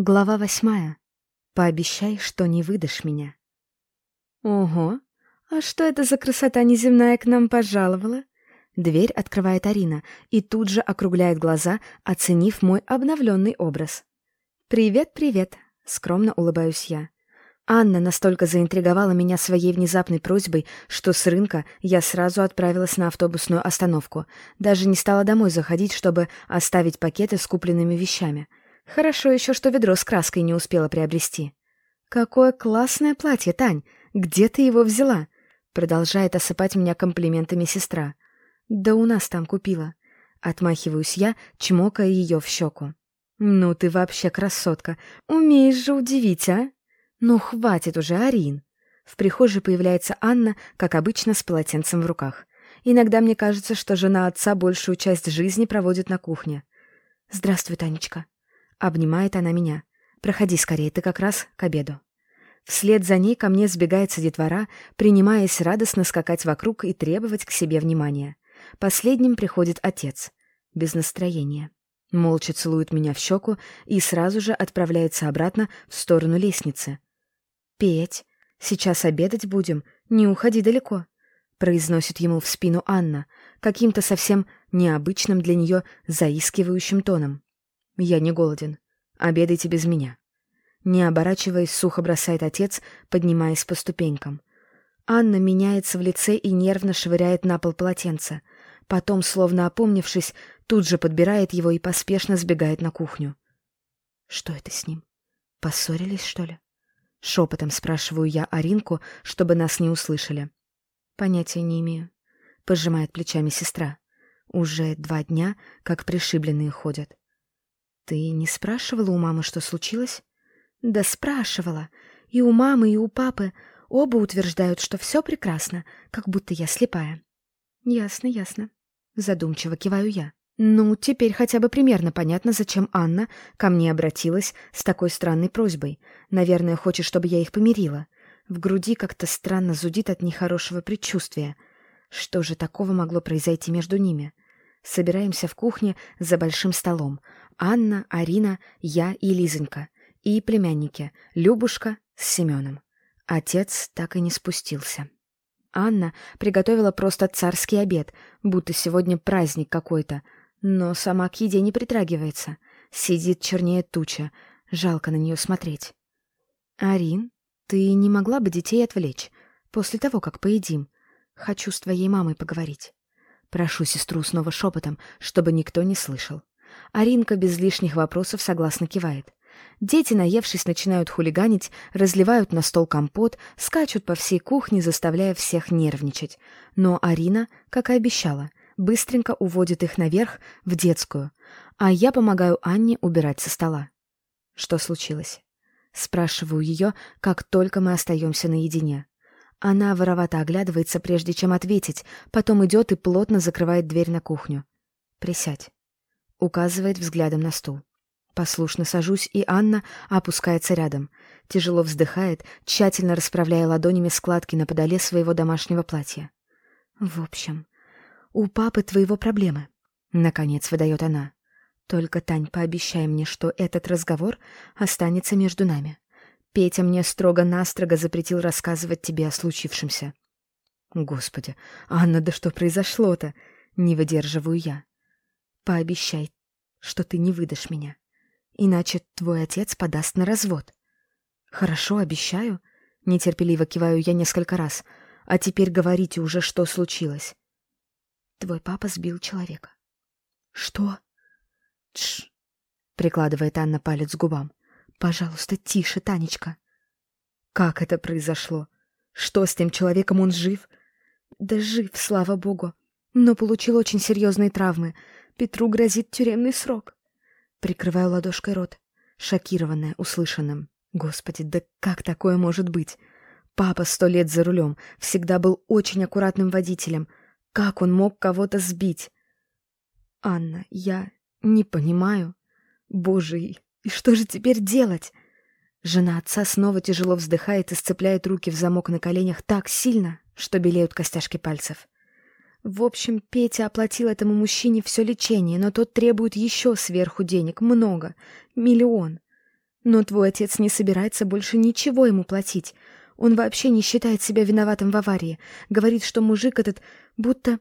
Глава восьмая. Пообещай, что не выдашь меня. Ого, а что это за красота неземная к нам пожаловала? Дверь открывает Арина и тут же округляет глаза, оценив мой обновленный образ. «Привет, привет!» — скромно улыбаюсь я. Анна настолько заинтриговала меня своей внезапной просьбой, что с рынка я сразу отправилась на автобусную остановку. Даже не стала домой заходить, чтобы оставить пакеты с купленными вещами. Хорошо еще, что ведро с краской не успела приобрести. «Какое классное платье, Тань! Где ты его взяла?» Продолжает осыпать меня комплиментами сестра. «Да у нас там купила». Отмахиваюсь я, чмокая ее в щеку. «Ну ты вообще красотка! Умеешь же удивить, а?» «Ну хватит уже, Арин!» В прихожей появляется Анна, как обычно, с полотенцем в руках. Иногда мне кажется, что жена отца большую часть жизни проводит на кухне. «Здравствуй, Танечка», Обнимает она меня. «Проходи скорее, ты как раз к обеду». Вслед за ней ко мне сбегается детвора, принимаясь радостно скакать вокруг и требовать к себе внимания. Последним приходит отец. Без настроения. Молча целует меня в щеку и сразу же отправляется обратно в сторону лестницы. «Петь, сейчас обедать будем, не уходи далеко», — произносит ему в спину Анна, каким-то совсем необычным для нее заискивающим тоном. «Я не голоден. Обедайте без меня». Не оборачиваясь, сухо бросает отец, поднимаясь по ступенькам. Анна меняется в лице и нервно швыряет на пол полотенце. Потом, словно опомнившись, тут же подбирает его и поспешно сбегает на кухню. «Что это с ним? Поссорились, что ли?» Шепотом спрашиваю я Аринку, чтобы нас не услышали. «Понятия не имею», — пожимает плечами сестра. «Уже два дня, как пришибленные ходят». «Ты не спрашивала у мамы, что случилось?» «Да спрашивала. И у мамы, и у папы. Оба утверждают, что все прекрасно, как будто я слепая». «Ясно, ясно». Задумчиво киваю я. «Ну, теперь хотя бы примерно понятно, зачем Анна ко мне обратилась с такой странной просьбой. Наверное, хочет, чтобы я их помирила. В груди как-то странно зудит от нехорошего предчувствия. Что же такого могло произойти между ними?» Собираемся в кухне за большим столом. Анна, Арина, я и Лизонька. И племянники Любушка с Семеном. Отец так и не спустился. Анна приготовила просто царский обед, будто сегодня праздник какой-то, но сама к еде не притрагивается. Сидит чернее туча, жалко на нее смотреть. «Арин, ты не могла бы детей отвлечь после того, как поедим? Хочу с твоей мамой поговорить». Прошу сестру снова шепотом, чтобы никто не слышал. Аринка без лишних вопросов согласно кивает. Дети, наевшись, начинают хулиганить, разливают на стол компот, скачут по всей кухне, заставляя всех нервничать. Но Арина, как и обещала, быстренько уводит их наверх, в детскую, а я помогаю Анне убирать со стола. Что случилось? Спрашиваю ее, как только мы остаемся наедине. Она воровато оглядывается, прежде чем ответить, потом идет и плотно закрывает дверь на кухню. «Присядь», — указывает взглядом на стул. Послушно сажусь, и Анна опускается рядом. Тяжело вздыхает, тщательно расправляя ладонями складки на подоле своего домашнего платья. «В общем, у папы твоего проблемы», — наконец выдает она. «Только, Тань, пообещай мне, что этот разговор останется между нами. Петя мне строго-настрого запретил рассказывать тебе о случившемся. Господи, Анна, да что произошло-то? Не выдерживаю я. Пообещай, что ты не выдашь меня. Иначе твой отец подаст на развод. Хорошо, обещаю. Нетерпеливо киваю я несколько раз. А теперь говорите уже, что случилось. Твой папа сбил человека. Что? Тш. Прикладывает Анна палец к губам. Пожалуйста, тише, Танечка. Как это произошло? Что с тем человеком, он жив? Да жив, слава богу. Но получил очень серьезные травмы. Петру грозит тюремный срок. Прикрываю ладошкой рот, шокированная услышанным. Господи, да как такое может быть? Папа сто лет за рулем, всегда был очень аккуратным водителем. Как он мог кого-то сбить? Анна, я не понимаю. Боже, и что же теперь делать? Жена отца снова тяжело вздыхает и сцепляет руки в замок на коленях так сильно, что белеют костяшки пальцев. В общем, Петя оплатил этому мужчине все лечение, но тот требует еще сверху денег, много, миллион. Но твой отец не собирается больше ничего ему платить. Он вообще не считает себя виноватым в аварии. Говорит, что мужик этот будто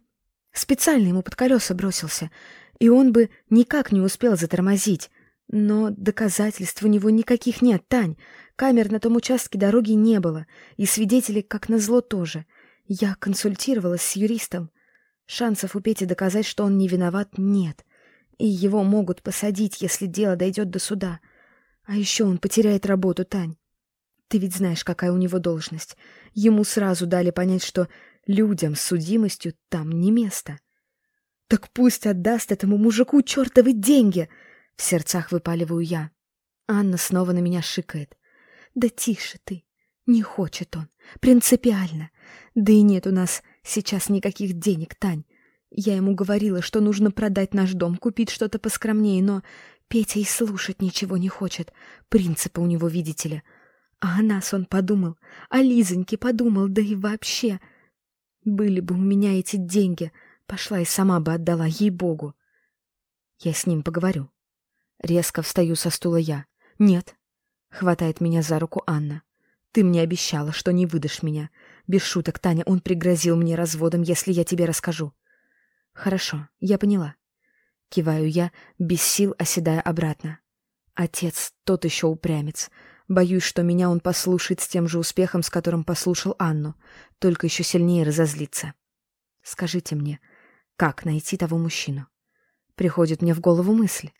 специально ему под колеса бросился, и он бы никак не успел затормозить. Но доказательств у него никаких нет, Тань. Камер на том участке дороги не было, и свидетелей, как назло, тоже. Я консультировалась с юристом. Шансов у Пети доказать, что он не виноват, нет. И его могут посадить, если дело дойдет до суда. А еще он потеряет работу, Тань. Ты ведь знаешь, какая у него должность. Ему сразу дали понять, что людям с судимостью там не место. Так пусть отдаст этому мужику чертовы деньги! В сердцах выпаливаю я. Анна снова на меня шикает. Да тише ты. Не хочет он. Принципиально. Да и нет у нас сейчас никаких денег, Тань. Я ему говорила, что нужно продать наш дом, купить что-то поскромнее, но Петя и слушать ничего не хочет. Принципы у него, видите ли. А о нас он подумал, о Лизоньке подумал, да и вообще. Были бы у меня эти деньги, пошла и сама бы отдала, ей-богу. Я с ним поговорю. Резко встаю со стула я. Нет. Хватает меня за руку Анна. Ты мне обещала, что не выдашь меня. Без шуток, Таня, он пригрозил мне разводом, если я тебе расскажу. Хорошо, я поняла. Киваю я, без сил оседая обратно. Отец, тот еще упрямец. Боюсь, что меня он послушает с тем же успехом, с которым послушал Анну, только еще сильнее разозлится. Скажите мне, как найти того мужчину? Приходит мне в голову мысль.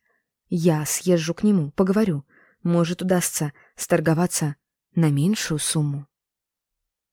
Я съезжу к нему, поговорю. Может, удастся сторговаться на меньшую сумму.